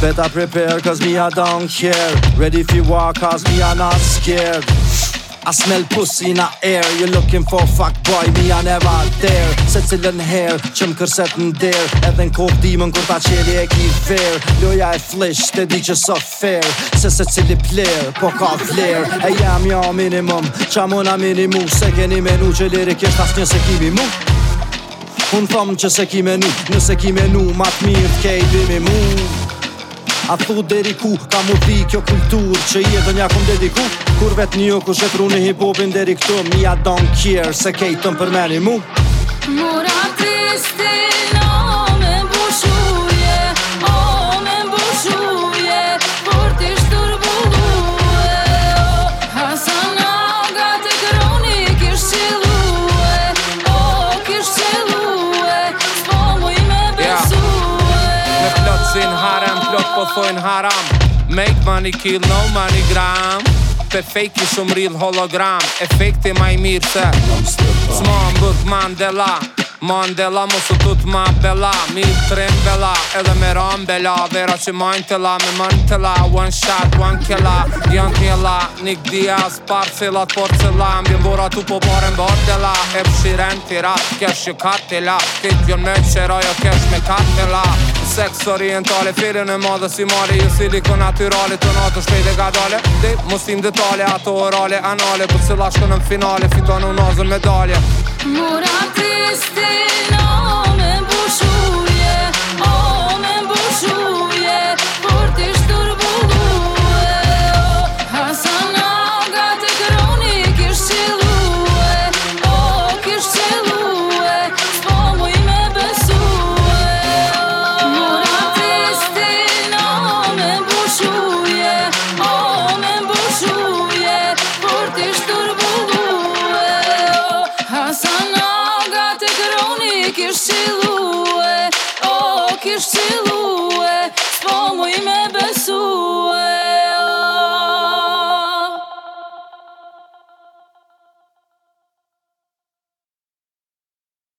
Better prepare cause me I don't care Ready for war cause me I not scared I smell pussy in the air You're looking for fuck boy Me I never dare Se cilën her Që më kërset në der Edhe në kohë dimën Kur ta qeli e ki ver Loja e flesh Te di që so fair Se se cili pler Po ka vler E jam jo minimum Qa mëna minimu Se keni menu që liri kjesht As një se kimi mu Unë thom që se kimi nu Nëse kimi matë mirë të mirë dimi mu A thu deri ku ka mu di kjo kultur Që i e dhe nja dediku Kur vet një ku shetru në hipopin deri këtu Mi a don care se kejtën për meni mu Mura Få en haram. Make money kill, no money gram. Perfekt som real hologram. Effekten mig mirse. Sman burk Mandela. Mandela måste ma bella. Mil trembela. Eller med rambela. Vera chimantela med mantela. One shot, one killa. Jantela. Nick Diaz. Parcelat porcelan. Vi våra tu på baren bordella. F Sheeran till ratt. Cash och kattela. Fick jag mötsor och jag cash med kattela. seks orientale Fire në madhe si male Jën siliko naturale Të natë shpejt e gadale Dej, mustim detale Ato orale, anale Për cila shko në finale Fitonu nazën medalje Mura triste nome Ki shqilu o, oh, ki shqilu e, s'po mu i me besu